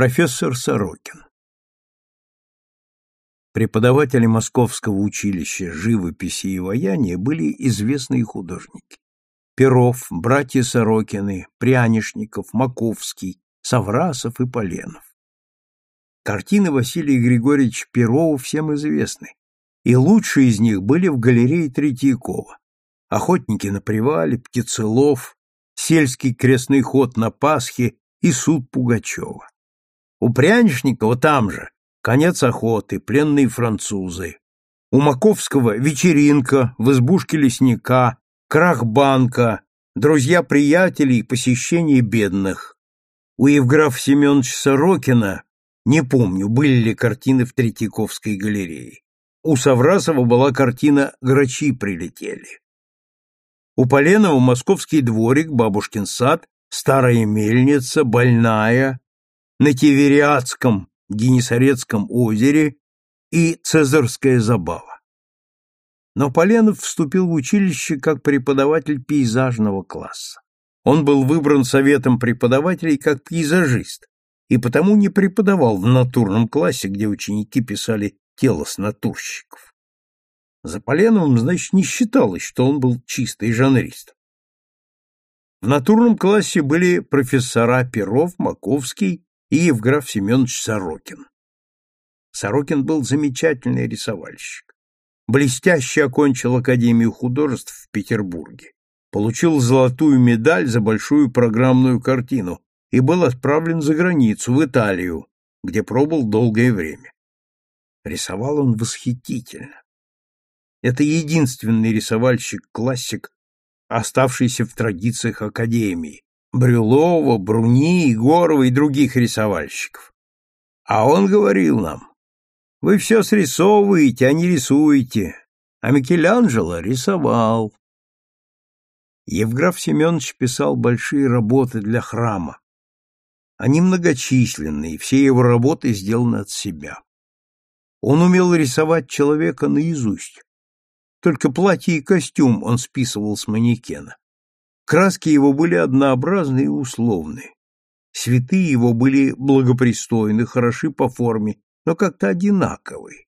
Профессор Сорокин Преподаватели Московского училища живописи и ваяния были известные художники. Перов, братья Сорокины, Прянишников, Маковский, Саврасов и Поленов. Картины Василия Григорьевича Перова всем известны, и лучшие из них были в галерее Третьякова. «Охотники на привале», «Птицелов», «Сельский крестный ход на Пасхе» и «Суд Пугачева». У Прянишникова там же «Конец охоты», «Пленные французы». У Маковского «Вечеринка», «В избушке лесника», «Крах банка», «Друзья-приятели» и «Посещение бедных». У Евграфа Семеновича Сорокина не помню, были ли картины в Третьяковской галерее. У Саврасова была картина «Грачи прилетели». У Поленова московский дворик, бабушкин сад, старая мельница, больная, на Тивериадском, Генесарецком озере и Цезарская забава. Но Поленов вступил в училище как преподаватель пейзажного класса. Он был выбран советом преподавателей как пейзажист, и потому не преподавал в натурном классе, где ученики писали тело с натурщиков. За Поленовым, значит, не считалось, что он был чистый жанрист. В натурном классе были профессора Перов, Маковский и Евграф Семенович Сорокин. Сорокин был замечательный рисовальщик. Блестяще окончил Академию художеств в Петербурге. Получил золотую медаль за большую программную картину и был отправлен за границу, в Италию, где пробыл долгое время. Рисовал он восхитительно. Это единственный рисовальщик-классик, оставшийся в традициях Академии, Брюлова, Бруни, Егорова и других рисовальщиков. А он говорил нам, вы все срисовываете, а не рисуете, а Микеланджело рисовал. Евграф Семенович писал большие работы для храма, они многочисленны, и все его работы сделаны от себя. Он умел рисовать человека наизусть. Только платье и костюм он списывал с манекена. Краски его были однообразны и условны. Цветы его были благопристойны, хороши по форме, но как-то одинаковые.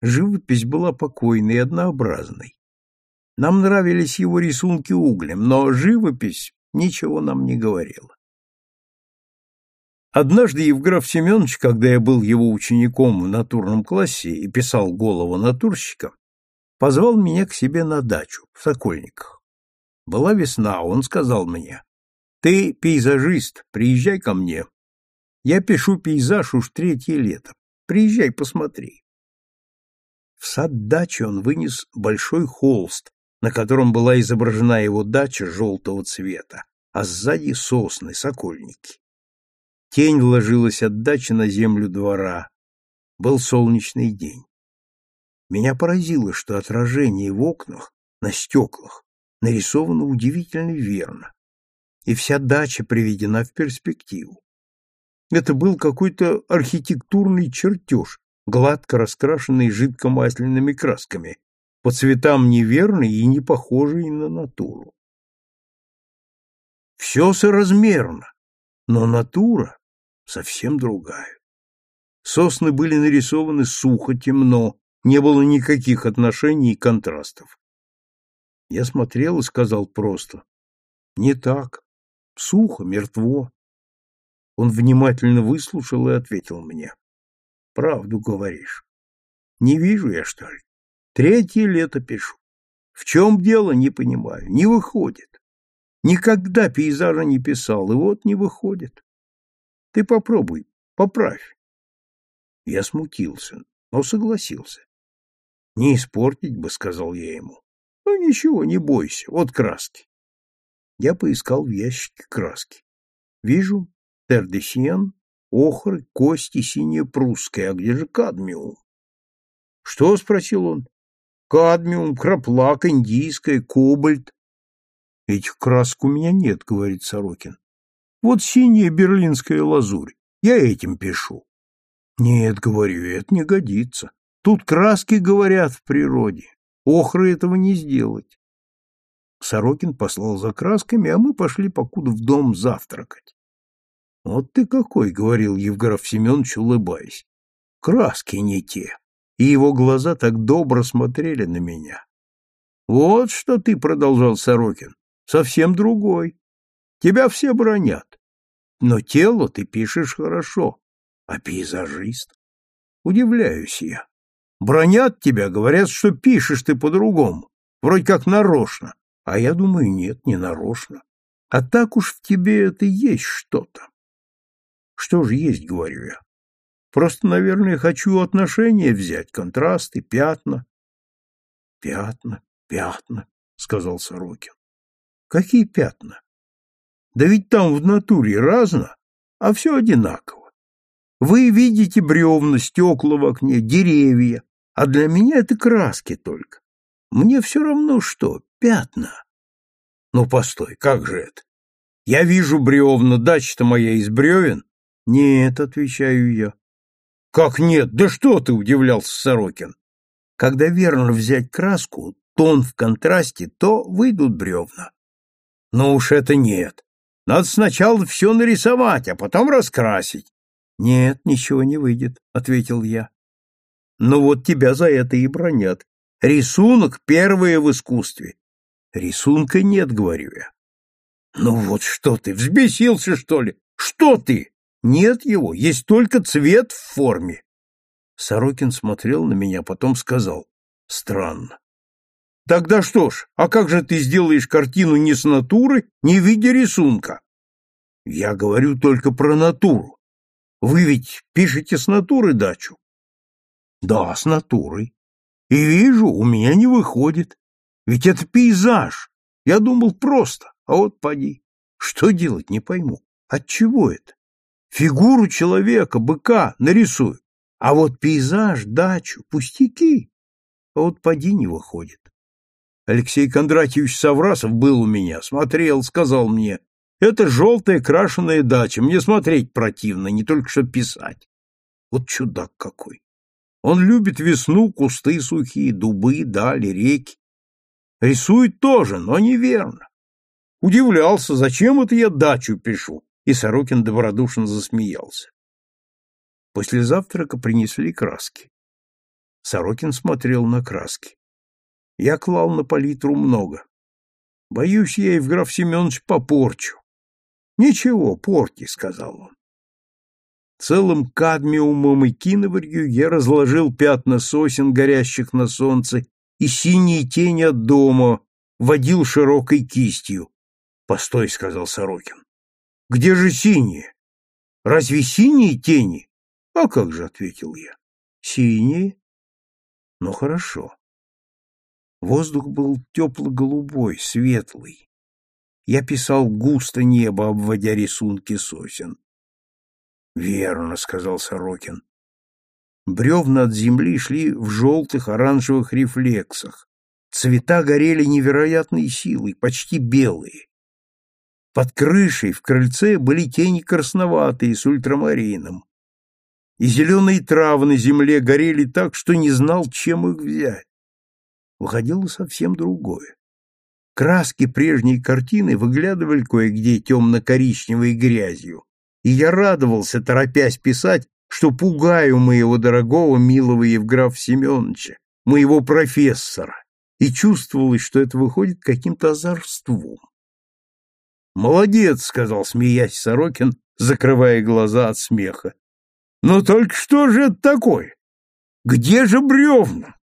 Живопись была покойной и однообразной. Нам нравились его рисунки углем, но живопись ничего нам не говорила. Однажды Евграф Семенович, когда я был его учеником в натурном классе и писал голову натурщика, позвал меня к себе на дачу в Сокольниках. Была весна, он сказал мне, «Ты пейзажист, приезжай ко мне. Я пишу пейзаж уж третье лето. Приезжай, посмотри». В сад дачи он вынес большой холст, на котором была изображена его дача желтого цвета, а сзади сосны, сокольники. Тень ложилась от дачи на землю двора. Был солнечный день. Меня поразило, что отражение в окнах, на стеклах, нарисовано удивительно верно, и вся дача приведена в перспективу. Это был какой-то архитектурный чертеж, гладко раскрашенный жидкомасляными красками, по цветам неверный и не похожий на натуру. Все соразмерно, но натура совсем другая. Сосны были нарисованы сухо, темно, не было никаких отношений и контрастов. Я смотрел и сказал просто, не так, сухо, мертво. Он внимательно выслушал и ответил мне, правду говоришь. Не вижу я, что ли. Третье лето пишу. В чем дело, не понимаю, не выходит. Никогда пейзажа не писал, и вот не выходит. Ты попробуй, поправь. Я смутился, но согласился. Не испортить бы, сказал я ему. Ну ничего, не бойся, вот краски. Я поискал в ящике краски. Вижу тердесьен, охры, кости, синяя прусская. А где же кадмиум? Что? спросил он. Кадмиум, краплак, индийская, кобальт. Этих красок у меня нет, говорит Сорокин. Вот синяя берлинская лазурь. Я этим пишу. Нет, говорю, это не годится. Тут краски говорят в природе. Охры этого не сделать. Сорокин послал за красками, а мы пошли покуда в дом завтракать. Вот ты какой, говорил Евграф Семенович, улыбаясь. Краски не те. И его глаза так добро смотрели на меня. Вот что ты, продолжал Сорокин, совсем другой. Тебя все бронят. Но тело ты пишешь хорошо. А пейзажист? Удивляюсь я. Бронят тебя, говорят, что пишешь ты по-другому, вроде как нарочно. А я думаю, нет, не нарочно. А так уж в тебе это есть что-то. Что же есть, говорю я. Просто, наверное, хочу отношения взять, контрасты, пятна. Пятна, пятна, сказал Сорокин. Какие пятна? Да ведь там в натуре разно, а все одинаково. Вы видите бревна, стекла в окне, деревья, а для меня это краски только. Мне все равно что, пятна. Ну, постой, как же это? Я вижу бревна, дача-то моя из бревен. Нет, отвечаю я. Как нет? Да что ты, удивлялся Сорокин. Когда верно взять краску, тон в контрасте, то выйдут бревна. Ну уж это нет. Надо сначала все нарисовать, а потом раскрасить. Нет, ничего не выйдет, ответил я. Ну вот тебя за это и бронят. Рисунок первое в искусстве. Рисунка нет, говорю я. Ну вот что ты, взбесился, что ли? Что ты? Нет его, есть только цвет в форме. Сорокин смотрел на меня, потом сказал. Странно. Тогда что ж, а как же ты сделаешь картину не с натуры, не в виде рисунка? Я говорю только про натуру. Вы ведь пишете с натуры дачу? Да, с натурой. И вижу, у меня не выходит. Ведь это пейзаж. Я думал просто, а вот поди. Что делать, не пойму. От чего это? Фигуру человека, быка нарисую. А вот пейзаж, дачу, пустяки. А вот поди не выходит. Алексей Кондратьевич Саврасов был у меня, смотрел, сказал мне, это желтая крашеная дача, мне смотреть противно, не только что писать. Вот чудак какой. Он любит весну, кусты сухие, дубы, дали, реки. Рисует тоже, но неверно. Удивлялся, зачем это я дачу пишу, и Сорокин добродушно засмеялся. После завтрака принесли краски. Сорокин смотрел на краски. Я клал на палитру много. Боюсь, я, Евграф Семенович, попорчу. Ничего, порти, сказал он. Целым кадмиумом и киноварью я разложил пятна сосен, горящих на солнце, и синие тени от дома водил широкой кистью. Постой, сказал Сорокин. Где же синие? Разве синие тени? А как же, ответил я. Синие? Ну хорошо. Воздух был тепло-голубой, светлый. Я писал густо небо, обводя рисунки сосен. Верно, сказал Сорокин. Бревна от земли шли в желтых оранжевых рефлексах. Цвета горели невероятной силой, почти белые. Под крышей в крыльце были тени красноватые с ультрамарином. И зеленые травы на земле горели так, что не знал, чем их взять выходило совсем другое. Краски прежней картины выглядывали кое-где темно-коричневой грязью, и я радовался, торопясь писать, что пугаю моего дорогого, милого Евграфа Семеновича, моего профессора, и чувствовалось, что это выходит каким-то озорством. «Молодец», — сказал, смеясь Сорокин, закрывая глаза от смеха. «Но только что же это такое? Где же бревна?»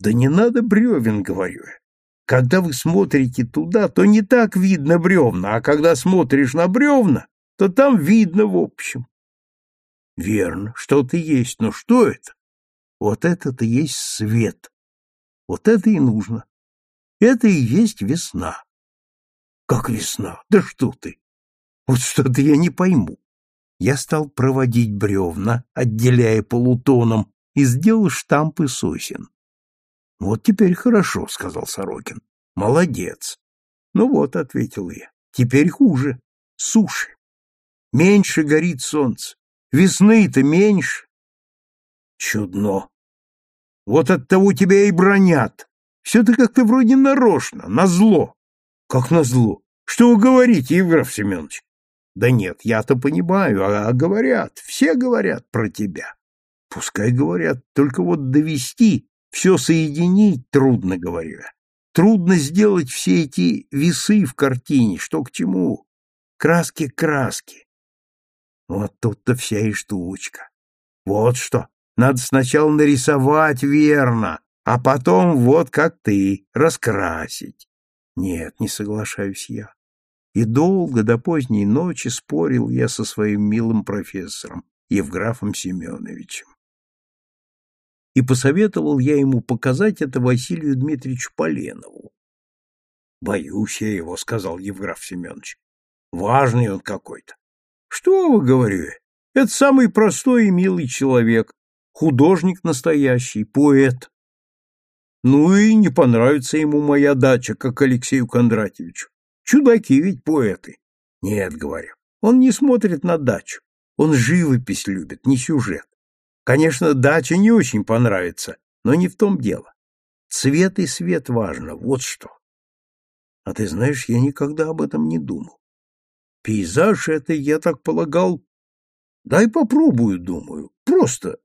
Да не надо бревен, говорю я. Когда вы смотрите туда, то не так видно бревна, а когда смотришь на бревна, то там видно в общем. Верно, что-то есть, но что это? Вот это-то есть свет. Вот это и нужно. Это и есть весна. Как весна? Да что ты? Вот что-то я не пойму. Я стал проводить бревна, отделяя полутоном, и сделал штампы сосен. Вот теперь хорошо, сказал Сорокин. Молодец. Ну вот, ответил я. Теперь хуже. Суши. Меньше горит солнце. Весны-то меньше. Чудно. Вот от того тебя и бронят. Все ты как-то вроде нарочно, на зло. Как на зло? Что вы говорите, Евграф Семенович? Да нет, я-то понимаю, а говорят, все говорят про тебя. Пускай говорят, только вот довести, все соединить трудно, говорю я. Трудно сделать все эти весы в картине, что к чему. Краски краски. Вот тут-то вся и штучка. Вот что, надо сначала нарисовать верно, а потом вот как ты, раскрасить. Нет, не соглашаюсь я. И долго до поздней ночи спорил я со своим милым профессором, Евграфом Семеновичем. И посоветовал я ему показать это Василию Дмитриевичу Поленову. «Боюсь я его», — сказал Евграф Семенович. «Важный он какой-то». «Что вы, говорю, это самый простой и милый человек, художник настоящий, поэт. Ну и не понравится ему моя дача, как Алексею Кондратьевичу. Чудаки ведь поэты. Нет, говорю, он не смотрит на дачу. Он живопись любит, не сюжет. Конечно, дача не очень понравится, но не в том дело. Цвет и свет важно, вот что. А ты знаешь, я никогда об этом не думал. Пейзаж это, я так полагал... Дай попробую, думаю. Просто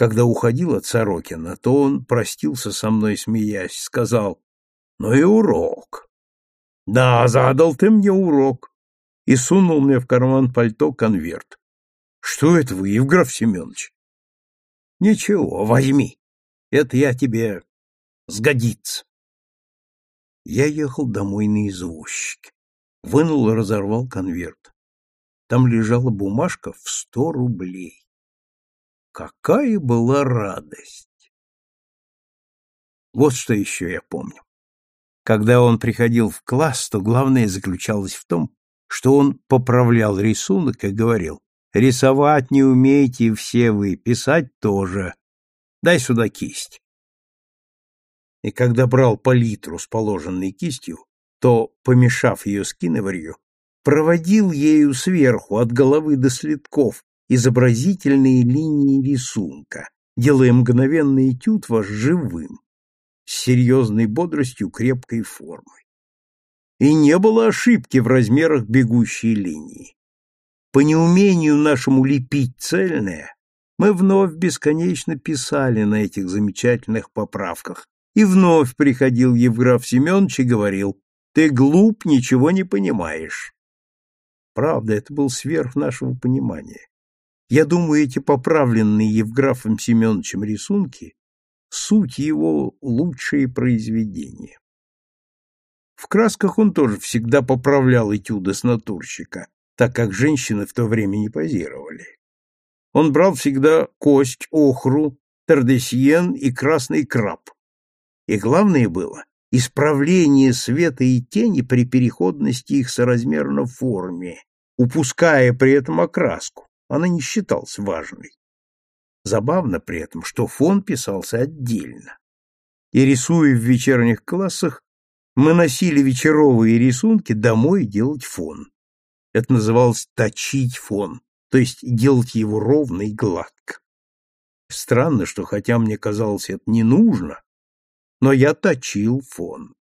когда уходил от Сорокина, то он простился со мной, смеясь, сказал, «Ну и урок». «Да, задал ты мне урок», и сунул мне в карман пальто конверт. «Что это вы, Евграф Семенович?» «Ничего, возьми. Это я тебе сгодится». Я ехал домой на извозчике. Вынул и разорвал конверт. Там лежала бумажка в сто рублей. Какая была радость! Вот что еще я помню. Когда он приходил в класс, то главное заключалось в том, что он поправлял рисунок и говорил, «Рисовать не умеете все вы, писать тоже. Дай сюда кисть». И когда брал палитру с положенной кистью, то, помешав ее с киноварью, проводил ею сверху от головы до следков изобразительные линии рисунка, делая мгновенный этюд ваш живым, с серьезной бодростью крепкой формой. И не было ошибки в размерах бегущей линии. По неумению нашему лепить цельное, мы вновь бесконечно писали на этих замечательных поправках, и вновь приходил Евграф Семенович и говорил, «Ты глуп, ничего не понимаешь». Правда, это был сверх нашего понимания. Я думаю, эти поправленные Евграфом Семеновичем рисунки — суть его лучшие произведения. В красках он тоже всегда поправлял этюды с натурщика, так как женщины в то время не позировали. Он брал всегда кость, охру, тардесьен и красный краб. И главное было — исправление света и тени при переходности их соразмерно форме, упуская при этом окраску она не считалась важной. Забавно при этом, что фон писался отдельно. И рисуя в вечерних классах, мы носили вечеровые рисунки домой делать фон. Это называлось точить фон, то есть делать его ровно и гладко. Странно, что хотя мне казалось это не нужно, но я точил фон.